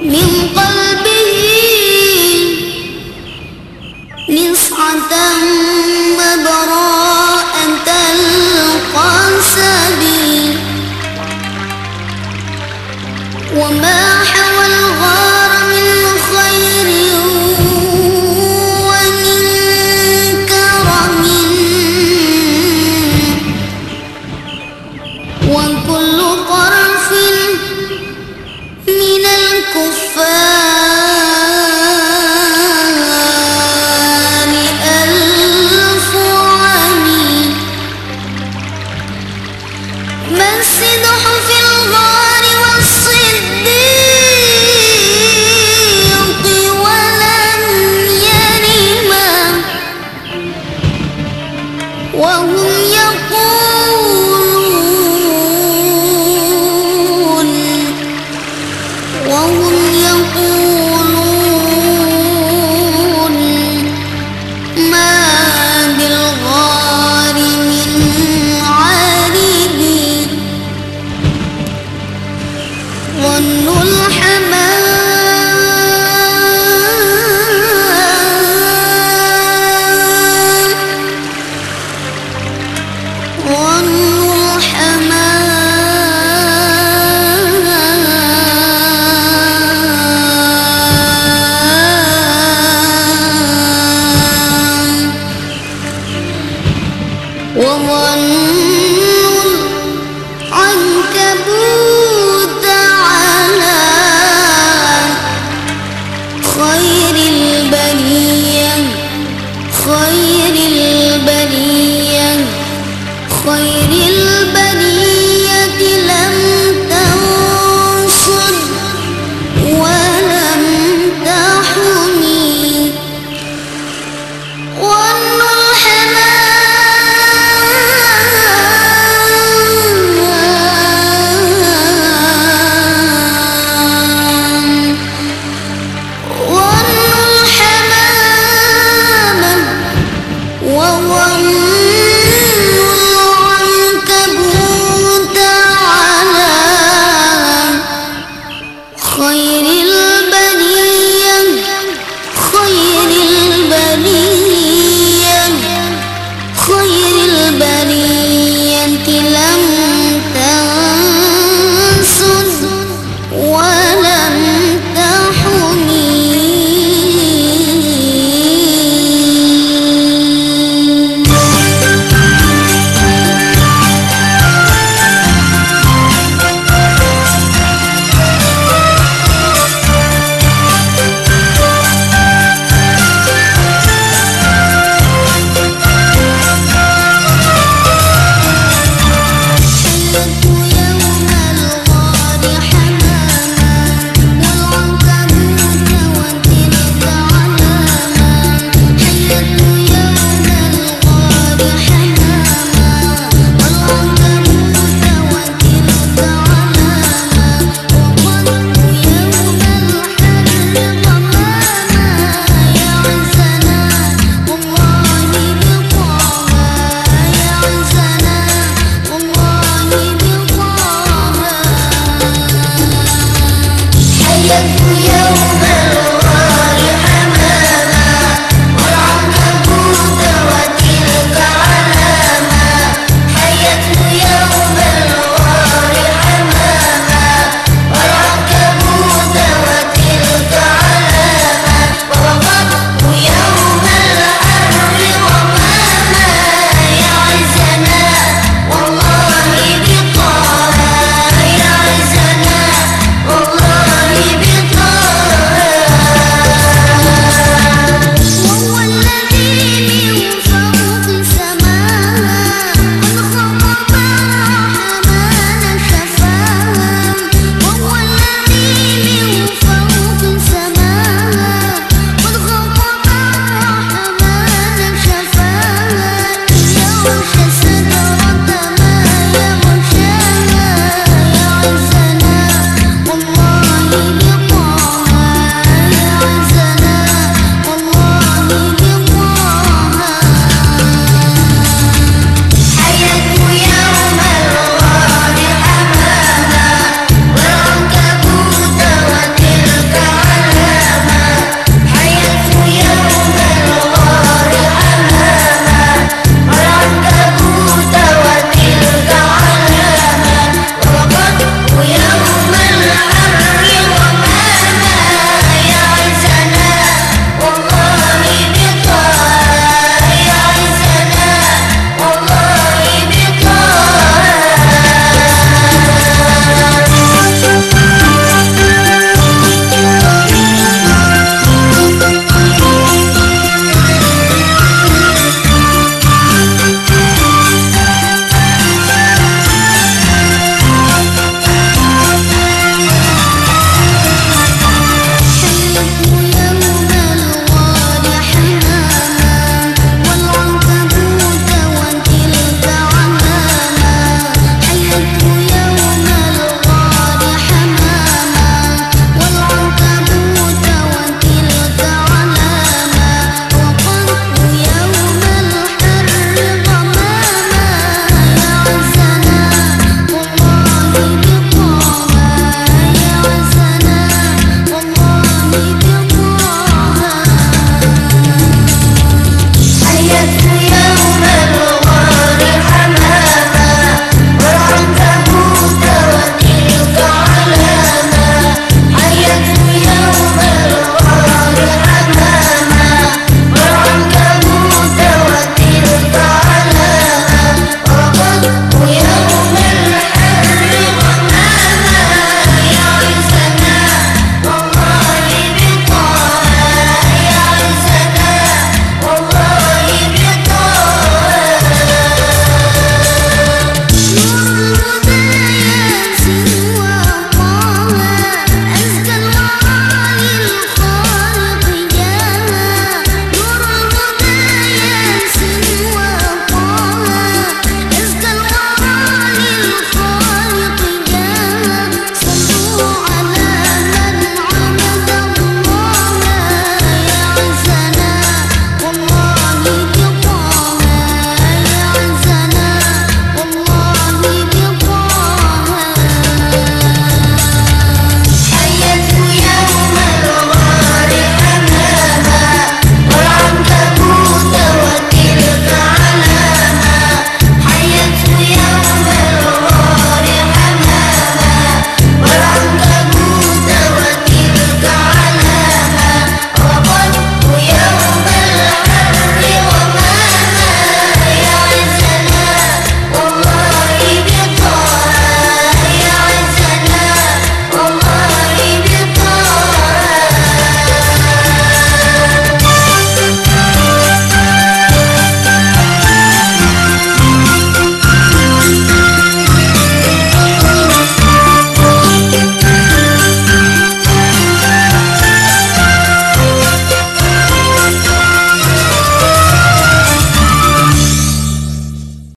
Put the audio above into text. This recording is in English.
Me. ظنوا Why